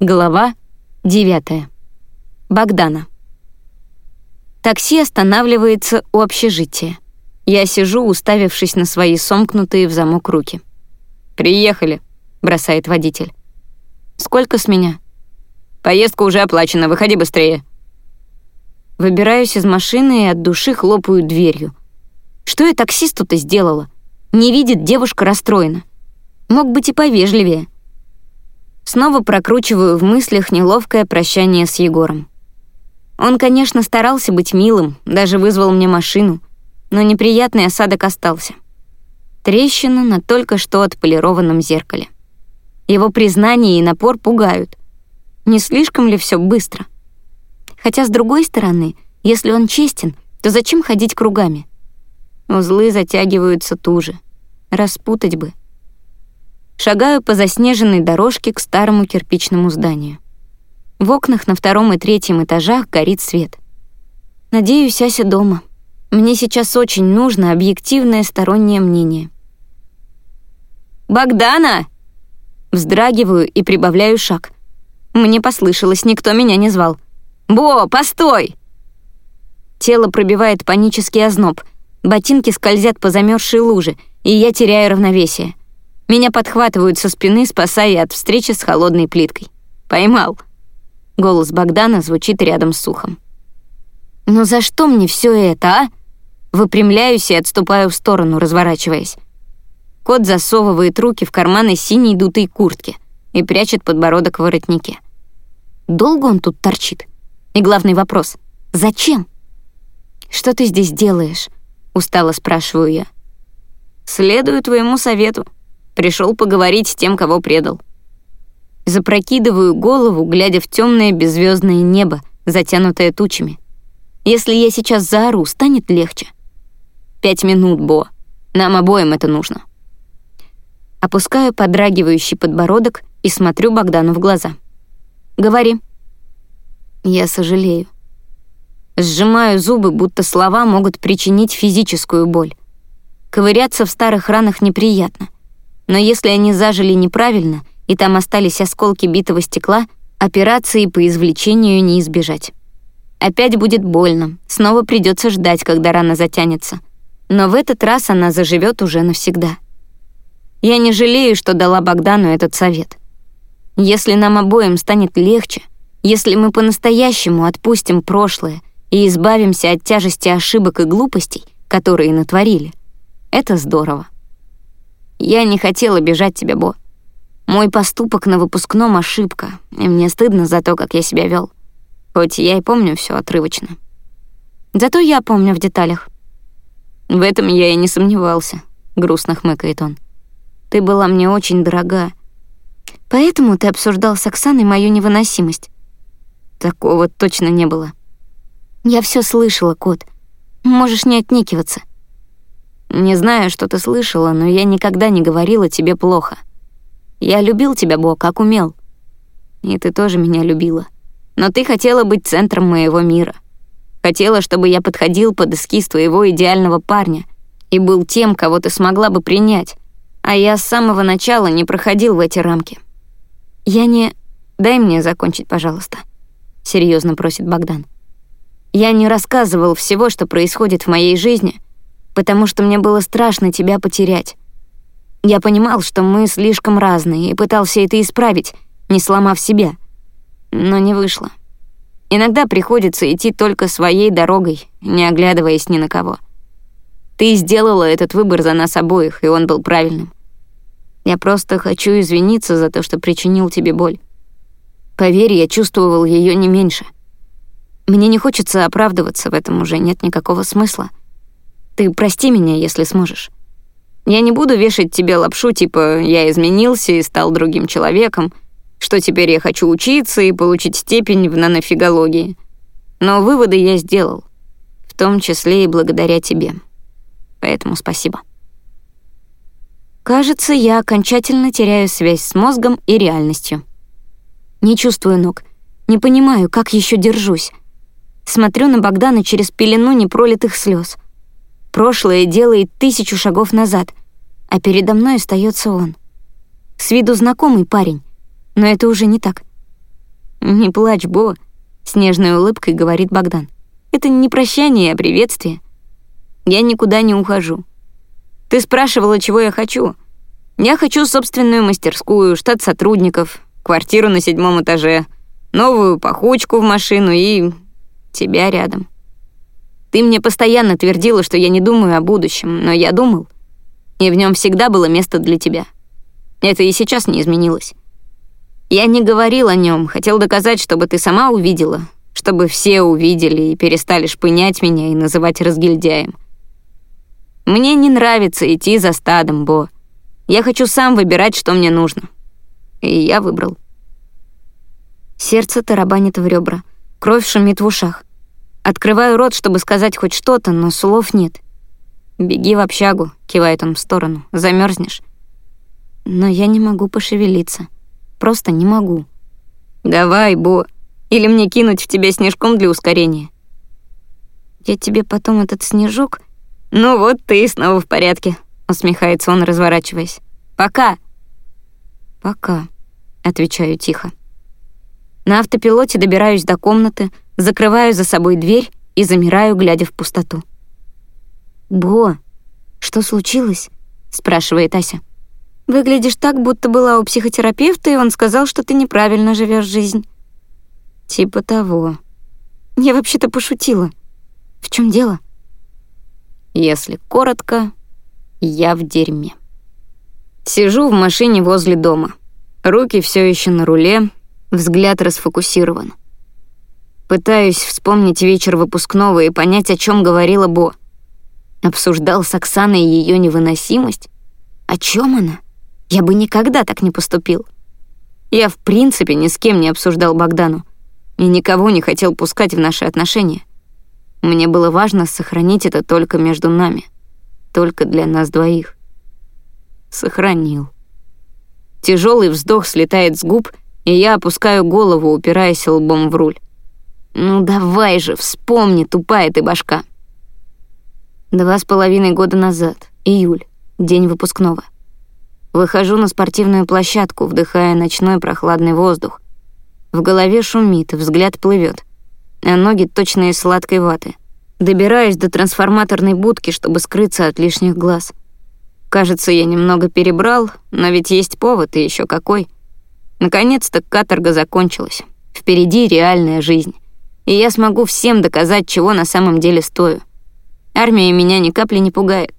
Глава 9. Богдана. Такси останавливается у общежития. Я сижу, уставившись на свои сомкнутые в замок руки. «Приехали», — бросает водитель. «Сколько с меня?» «Поездка уже оплачена, выходи быстрее». Выбираюсь из машины и от души хлопаю дверью. Что я таксисту-то сделала? Не видит, девушка расстроена. Мог быть и повежливее. Снова прокручиваю в мыслях неловкое прощание с Егором. Он, конечно, старался быть милым, даже вызвал мне машину, но неприятный осадок остался. Трещина на только что отполированном зеркале. Его признание и напор пугают. Не слишком ли все быстро? Хотя, с другой стороны, если он честен, то зачем ходить кругами? Узлы затягиваются туже. Распутать бы. Шагаю по заснеженной дорожке к старому кирпичному зданию. В окнах на втором и третьем этажах горит свет. Надеюсь, Ася дома. Мне сейчас очень нужно объективное стороннее мнение. «Богдана!» Вздрагиваю и прибавляю шаг. Мне послышалось, никто меня не звал. «Бо, постой!» Тело пробивает панический озноб. Ботинки скользят по замерзшей луже, и я теряю равновесие. Меня подхватывают со спины, спасая от встречи с холодной плиткой. «Поймал». Голос Богдана звучит рядом с ухом. «Ну за что мне все это, а?» Выпрямляюсь и отступаю в сторону, разворачиваясь. Кот засовывает руки в карманы синей дутой куртки и прячет подбородок в воротнике. Долго он тут торчит? И главный вопрос — зачем? «Что ты здесь делаешь?» — устало спрашиваю я. «Следую твоему совету», Пришел поговорить с тем, кого предал. Запрокидываю голову, глядя в темное беззвездное небо, затянутое тучами. Если я сейчас заору, станет легче. Пять минут, Бо. Нам обоим это нужно. Опускаю подрагивающий подбородок и смотрю Богдану в глаза. «Говори». Я сожалею. Сжимаю зубы, будто слова могут причинить физическую боль. Ковыряться в старых ранах неприятно — но если они зажили неправильно, и там остались осколки битого стекла, операции по извлечению не избежать. Опять будет больно, снова придется ждать, когда рана затянется. Но в этот раз она заживет уже навсегда. Я не жалею, что дала Богдану этот совет. Если нам обоим станет легче, если мы по-настоящему отпустим прошлое и избавимся от тяжести ошибок и глупостей, которые натворили, это здорово. Я не хотела бежать тебя, Бо. Мой поступок на выпускном — ошибка, и мне стыдно за то, как я себя вел. Хоть я и помню все отрывочно. Зато я помню в деталях. В этом я и не сомневался, — грустно хмыкает он. Ты была мне очень дорога. Поэтому ты обсуждал с Оксаной мою невыносимость. Такого точно не было. Я все слышала, кот. Можешь не отникиваться. Не знаю, что ты слышала, но я никогда не говорила тебе плохо. Я любил тебя, Бог, как умел. И ты тоже меня любила. Но ты хотела быть центром моего мира. Хотела, чтобы я подходил под эскиз твоего идеального парня и был тем, кого ты смогла бы принять. А я с самого начала не проходил в эти рамки. Я не... Дай мне закончить, пожалуйста. Серьезно просит Богдан. Я не рассказывал всего, что происходит в моей жизни — потому что мне было страшно тебя потерять. Я понимал, что мы слишком разные, и пытался это исправить, не сломав себя. Но не вышло. Иногда приходится идти только своей дорогой, не оглядываясь ни на кого. Ты сделала этот выбор за нас обоих, и он был правильным. Я просто хочу извиниться за то, что причинил тебе боль. Поверь, я чувствовал ее не меньше. Мне не хочется оправдываться, в этом уже нет никакого смысла. Ты прости меня, если сможешь. Я не буду вешать тебе лапшу, типа «я изменился и стал другим человеком», что теперь я хочу учиться и получить степень в нанофигологии. Но выводы я сделал, в том числе и благодаря тебе. Поэтому спасибо. Кажется, я окончательно теряю связь с мозгом и реальностью. Не чувствую ног, не понимаю, как еще держусь. Смотрю на Богдана через пелену непролитых слез — Прошлое делает тысячу шагов назад, а передо мной остается он. С виду знакомый парень, но это уже не так. «Не плачь, Бо», — с нежной улыбкой говорит Богдан. «Это не прощание, а приветствие. Я никуда не ухожу. Ты спрашивала, чего я хочу. Я хочу собственную мастерскую, штат сотрудников, квартиру на седьмом этаже, новую пахучку в машину и тебя рядом. Ты мне постоянно твердила, что я не думаю о будущем, но я думал, и в нем всегда было место для тебя. Это и сейчас не изменилось. Я не говорил о нем, хотел доказать, чтобы ты сама увидела, чтобы все увидели и перестали шпынять меня и называть разгильдяем. Мне не нравится идти за стадом, Бо. Я хочу сам выбирать, что мне нужно. И я выбрал. Сердце тарабанит в ребра, кровь шумит в ушах. Открываю рот, чтобы сказать хоть что-то, но слов нет. «Беги в общагу», — кивает он в сторону, — «замерзнешь». Но я не могу пошевелиться. Просто не могу. «Давай, Бо, или мне кинуть в тебя снежком для ускорения?» «Я тебе потом этот снежок...» «Ну вот ты снова в порядке», — усмехается он, разворачиваясь. «Пока». «Пока», — отвечаю тихо. На автопилоте добираюсь до комнаты, закрываю за собой дверь и замираю, глядя в пустоту. «Бо, что случилось?» — спрашивает Ася. «Выглядишь так, будто была у психотерапевта, и он сказал, что ты неправильно живешь жизнь». «Типа того». «Я вообще-то пошутила. В чем дело?» «Если коротко, я в дерьме». Сижу в машине возле дома. Руки все еще на руле, взгляд расфокусирован. Пытаюсь вспомнить вечер выпускного и понять, о чем говорила Бо. Обсуждал с Оксаной ее невыносимость? О чем она? Я бы никогда так не поступил. Я в принципе ни с кем не обсуждал Богдану и никого не хотел пускать в наши отношения. Мне было важно сохранить это только между нами, только для нас двоих. Сохранил. Тяжелый вздох слетает с губ, и я опускаю голову, упираясь лбом в руль. «Ну давай же, вспомни, тупая ты башка!» Два с половиной года назад, июль, день выпускного. Выхожу на спортивную площадку, вдыхая ночной прохладный воздух. В голове шумит, взгляд плывет, а ноги точно из сладкой ваты. Добираюсь до трансформаторной будки, чтобы скрыться от лишних глаз. Кажется, я немного перебрал, но ведь есть повод, и еще какой. Наконец-то каторга закончилась. Впереди реальная жизнь. И я смогу всем доказать, чего на самом деле стою. Армия меня ни капли не пугает,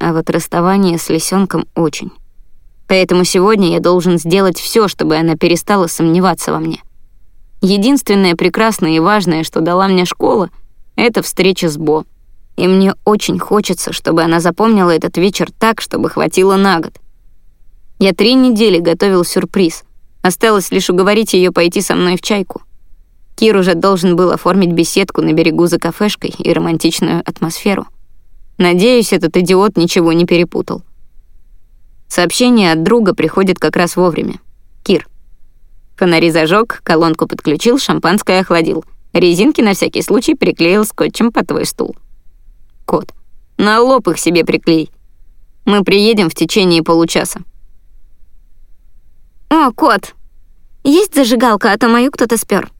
а вот расставание с лисенком очень. Поэтому сегодня я должен сделать все, чтобы она перестала сомневаться во мне. Единственное прекрасное и важное, что дала мне школа, это встреча с Бо. И мне очень хочется, чтобы она запомнила этот вечер так, чтобы хватило на год. Я три недели готовил сюрприз. Осталось лишь уговорить ее пойти со мной в чайку. Кир уже должен был оформить беседку на берегу за кафешкой и романтичную атмосферу. Надеюсь, этот идиот ничего не перепутал. Сообщение от друга приходит как раз вовремя. Кир. Фонари зажег, колонку подключил, шампанское охладил. Резинки на всякий случай приклеил скотчем по твой стул. Кот. На лоб их себе приклей. Мы приедем в течение получаса. «О, кот, есть зажигалка, а то мою кто-то спер.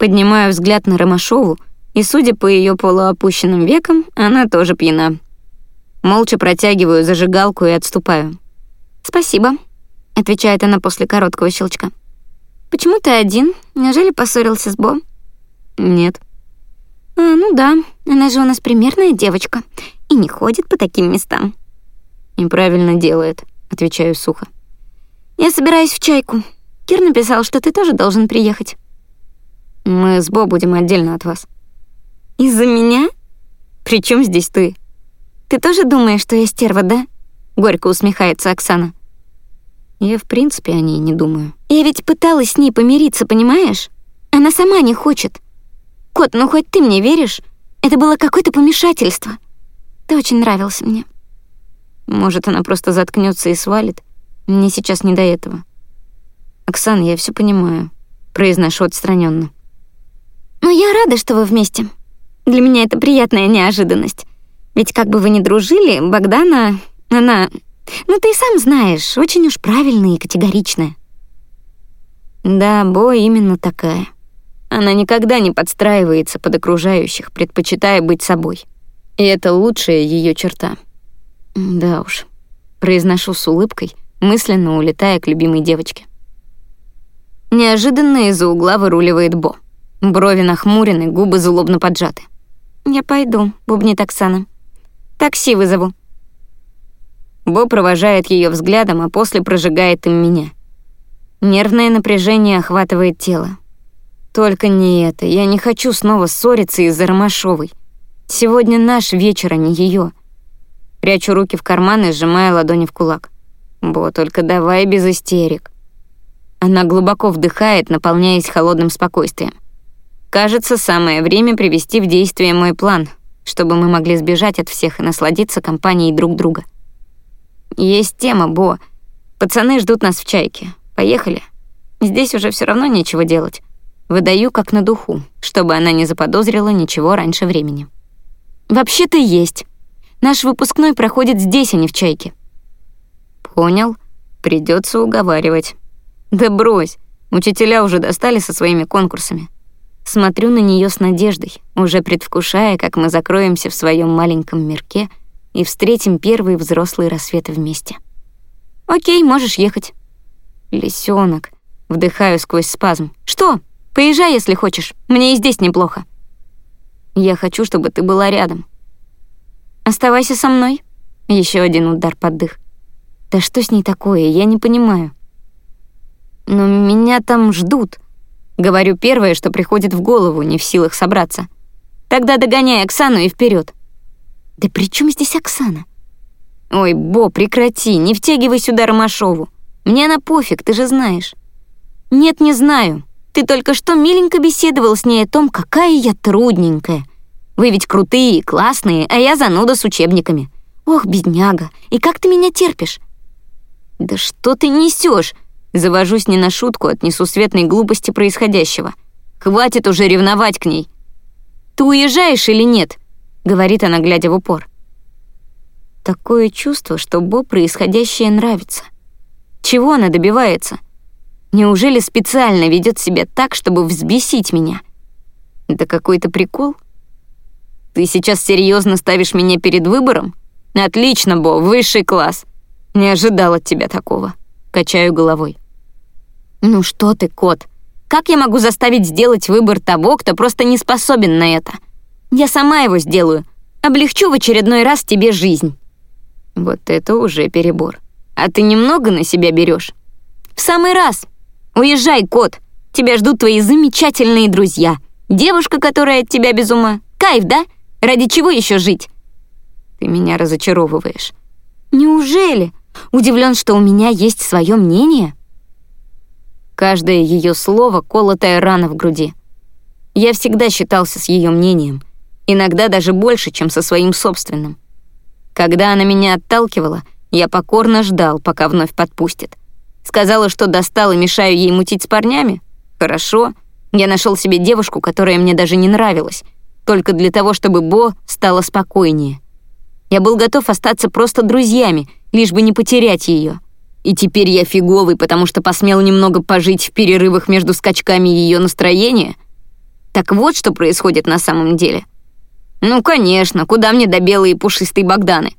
Поднимаю взгляд на Ромашову, и, судя по ее полуопущенным векам, она тоже пьяна. Молча протягиваю зажигалку и отступаю. «Спасибо», — отвечает она после короткого щелчка. «Почему ты один? Неужели поссорился с Бо?» «Нет». «А, ну да, она же у нас примерная девочка и не ходит по таким местам». «И правильно делает», — отвечаю сухо. «Я собираюсь в чайку. Кир написал, что ты тоже должен приехать». Мы с Бо будем отдельно от вас. Из-за меня? При чем здесь ты? Ты тоже думаешь, что я стерва, да? Горько усмехается Оксана. Я в принципе о ней не думаю. Я ведь пыталась с ней помириться, понимаешь? Она сама не хочет. Кот, ну хоть ты мне веришь? Это было какое-то помешательство. Ты очень нравился мне. Может, она просто заткнется и свалит? Мне сейчас не до этого. Оксан, я все понимаю. Произношу отстраненно. Но я рада, что вы вместе. Для меня это приятная неожиданность. Ведь как бы вы ни дружили, Богдана, она... Ну, ты сам знаешь, очень уж правильная и категоричная. Да, Бо именно такая. Она никогда не подстраивается под окружающих, предпочитая быть собой. И это лучшая ее черта. Да уж, произношу с улыбкой, мысленно улетая к любимой девочке. Неожиданно из-за угла выруливает Бо. Брови нахмурены, губы злобно поджаты. «Я пойду», — бубнит Оксана. «Такси вызову». Бо провожает ее взглядом, а после прожигает им меня. Нервное напряжение охватывает тело. Только не это. Я не хочу снова ссориться из-за Ромашовой. Сегодня наш вечер, а не ее. Прячу руки в карманы, сжимая ладони в кулак. Бо, только давай без истерик. Она глубоко вдыхает, наполняясь холодным спокойствием. Кажется, самое время привести в действие мой план, чтобы мы могли сбежать от всех и насладиться компанией друг друга. Есть тема, Бо. Пацаны ждут нас в чайке. Поехали. Здесь уже все равно нечего делать. Выдаю как на духу, чтобы она не заподозрила ничего раньше времени. Вообще-то есть. Наш выпускной проходит здесь, а не в чайке. Понял. Придется уговаривать. Да брось. Учителя уже достали со своими конкурсами. Смотрю на нее с надеждой, уже предвкушая, как мы закроемся в своем маленьком мирке и встретим первые взрослые рассветы вместе. «Окей, можешь ехать». «Лисёнок», — вдыхаю сквозь спазм. «Что? Поезжай, если хочешь. Мне и здесь неплохо». «Я хочу, чтобы ты была рядом». «Оставайся со мной». Еще один удар под дых. «Да что с ней такое? Я не понимаю». «Но меня там ждут», Говорю первое, что приходит в голову, не в силах собраться. Тогда догоняй Оксану и вперед. Да при чем здесь Оксана? Ой, Бо, прекрати, не втягивай сюда Ромашову. Мне она пофиг, ты же знаешь. Нет, не знаю. Ты только что миленько беседовал с ней о том, какая я трудненькая. Вы ведь крутые и классные, а я зануда с учебниками. Ох, бедняга, и как ты меня терпишь? Да что ты несешь? Завожусь не на шутку от несусветной глупости происходящего. Хватит уже ревновать к ней. «Ты уезжаешь или нет?» — говорит она, глядя в упор. Такое чувство, что Бо происходящее нравится. Чего она добивается? Неужели специально ведет себя так, чтобы взбесить меня? Это какой-то прикол? Ты сейчас серьезно ставишь меня перед выбором? Отлично, Бо, высший класс. Не ожидал от тебя такого. Качаю головой. «Ну что ты, кот? Как я могу заставить сделать выбор того, кто просто не способен на это? Я сама его сделаю. Облегчу в очередной раз тебе жизнь». Вот это уже перебор. А ты немного на себя берешь? В самый раз. Уезжай, кот. Тебя ждут твои замечательные друзья. Девушка, которая от тебя без ума. Кайф, да? Ради чего еще жить? Ты меня разочаровываешь. Неужели? Удивлен, что у меня есть свое мнение? Каждое ее слово — колотая рана в груди. Я всегда считался с ее мнением, иногда даже больше, чем со своим собственным. Когда она меня отталкивала, я покорно ждал, пока вновь подпустит. Сказала, что достал и мешаю ей мутить с парнями? Хорошо. Я нашел себе девушку, которая мне даже не нравилась, только для того, чтобы Бо стала спокойнее. Я был готов остаться просто друзьями, лишь бы не потерять ее. И теперь я фиговый, потому что посмел немного пожить в перерывах между скачками ее настроения? Так вот, что происходит на самом деле. Ну, конечно, куда мне до белой и пушистой Богданы?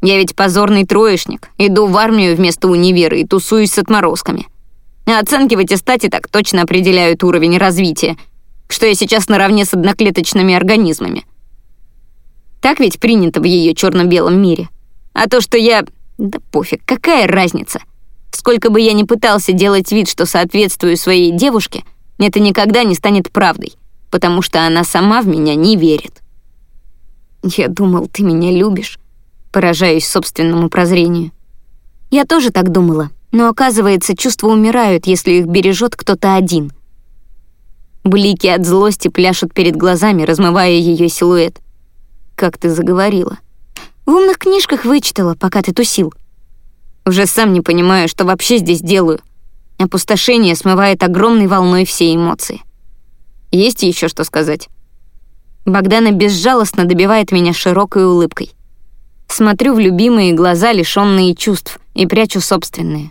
Я ведь позорный троечник, иду в армию вместо универа и тусуюсь с отморозками. Оценки в аттестате так точно определяют уровень развития, что я сейчас наравне с одноклеточными организмами. Так ведь принято в ее черно-белом мире. А то, что я... Да пофиг, какая разница? Сколько бы я ни пытался делать вид, что соответствую своей девушке, это никогда не станет правдой, потому что она сама в меня не верит. Я думал, ты меня любишь. Поражаюсь собственному прозрению. Я тоже так думала, но оказывается, чувства умирают, если их бережет кто-то один. Блики от злости пляшут перед глазами, размывая ее силуэт как ты заговорила. В умных книжках вычитала, пока ты тусил. Уже сам не понимаю, что вообще здесь делаю. Опустошение смывает огромной волной все эмоции. Есть еще что сказать? Богдана безжалостно добивает меня широкой улыбкой. Смотрю в любимые глаза, лишённые чувств, и прячу собственные.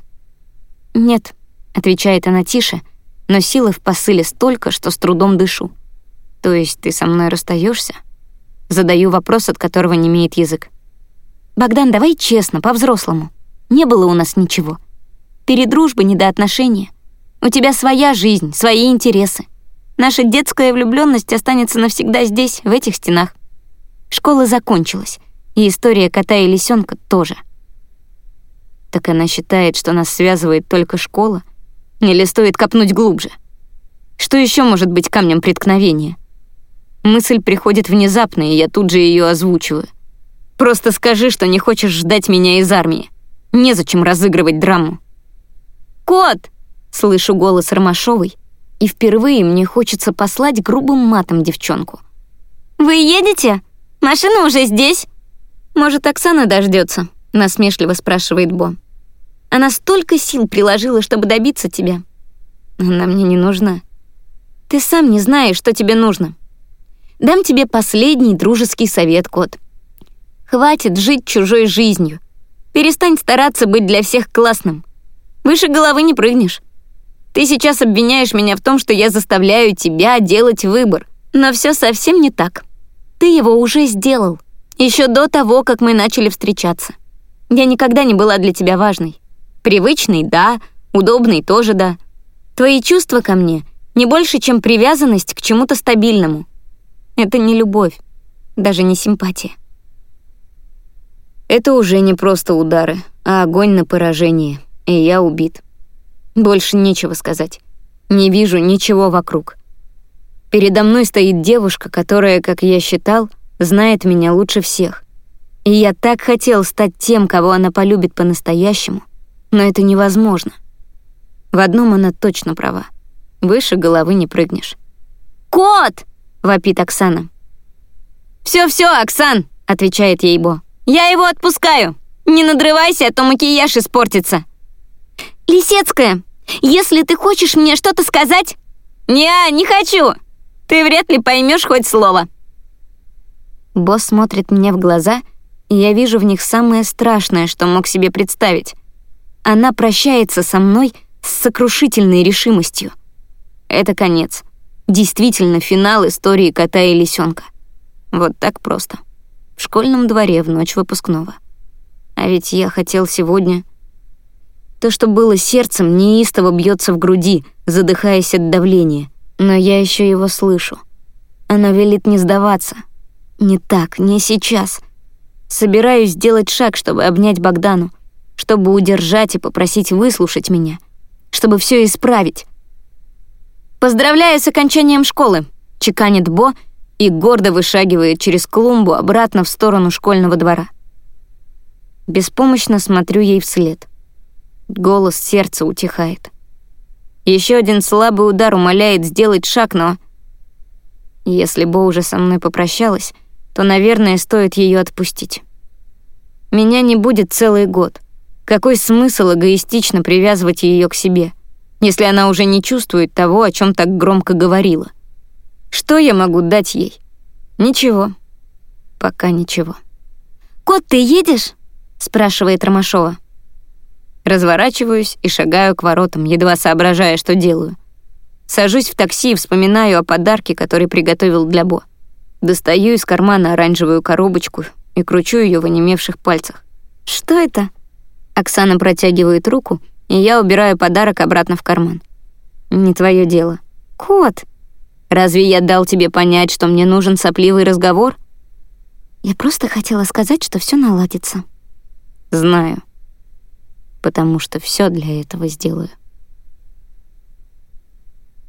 «Нет», — отвечает она тише, но силы в посыле столько, что с трудом дышу. То есть ты со мной расстаешься? Задаю вопрос, от которого не имеет язык. Богдан, давай честно, по-взрослому. Не было у нас ничего. Перед дружбой не до отношения. У тебя своя жизнь, свои интересы. Наша детская влюбленность останется навсегда здесь, в этих стенах. Школа закончилась, и история кота и лисенка тоже. Так она считает, что нас связывает только школа? Или стоит копнуть глубже? Что еще может быть камнем преткновения? Мысль приходит внезапно, и я тут же ее озвучиваю. Просто скажи, что не хочешь ждать меня из армии. Незачем разыгрывать драму. «Кот!» — слышу голос Ромашовой, и впервые мне хочется послать грубым матом девчонку. «Вы едете? Машина уже здесь?» «Может, Оксана дождется? насмешливо спрашивает Бо. «Она столько сил приложила, чтобы добиться тебя. Она мне не нужна. Ты сам не знаешь, что тебе нужно. Дам тебе последний дружеский совет, кот. Хватит жить чужой жизнью. Перестань стараться быть для всех классным. Выше головы не прыгнешь. Ты сейчас обвиняешь меня в том, что я заставляю тебя делать выбор. Но все совсем не так. Ты его уже сделал. Еще до того, как мы начали встречаться. Я никогда не была для тебя важной. Привычный — да, удобный — тоже да. Твои чувства ко мне не больше, чем привязанность к чему-то стабильному. Это не любовь, даже не симпатия. Это уже не просто удары, а огонь на поражение, и я убит. Больше нечего сказать. Не вижу ничего вокруг. Передо мной стоит девушка, которая, как я считал, знает меня лучше всех. И я так хотел стать тем, кого она полюбит по-настоящему, но это невозможно. В одном она точно права. Выше головы не прыгнешь. «Кот!» — вопит Оксана. «Всё-всё, Оксан!» — отвечает ей Бо. «Я его отпускаю! Не надрывайся, а то макияж испортится!» «Лисецкая, если ты хочешь мне что-то сказать...» «Не, не хочу! Ты вряд ли поймешь хоть слово!» Босс смотрит мне в глаза, и я вижу в них самое страшное, что мог себе представить. Она прощается со мной с сокрушительной решимостью. Это конец. Действительно финал истории кота и лисенка. Вот так просто. В школьном дворе в ночь выпускного. А ведь я хотел сегодня то, что было сердцем, неистово бьется в груди, задыхаясь от давления. Но я еще его слышу. Она велит не сдаваться. Не так, не сейчас. Собираюсь сделать шаг, чтобы обнять Богдану, чтобы удержать и попросить выслушать меня, чтобы все исправить. «Поздравляю с окончанием школы», — чеканит Бо и гордо вышагивает через клумбу обратно в сторону школьного двора. Беспомощно смотрю ей вслед. Голос сердца утихает. Еще один слабый удар умоляет сделать шаг, но... Если Бо уже со мной попрощалась, то, наверное, стоит ее отпустить. Меня не будет целый год. Какой смысл эгоистично привязывать ее к себе, если она уже не чувствует того, о чем так громко говорила? Что я могу дать ей? Ничего. Пока ничего. «Кот, ты едешь?» — спрашивает Ромашова. Разворачиваюсь и шагаю к воротам, едва соображая, что делаю. Сажусь в такси и вспоминаю о подарке, который приготовил для Бо. Достаю из кармана оранжевую коробочку и кручу ее в онемевших пальцах. «Что это?» Оксана протягивает руку, и я убираю подарок обратно в карман. «Не твое дело». «Кот!» «Разве я дал тебе понять, что мне нужен сопливый разговор?» «Я просто хотела сказать, что все наладится». «Знаю» потому что все для этого сделаю.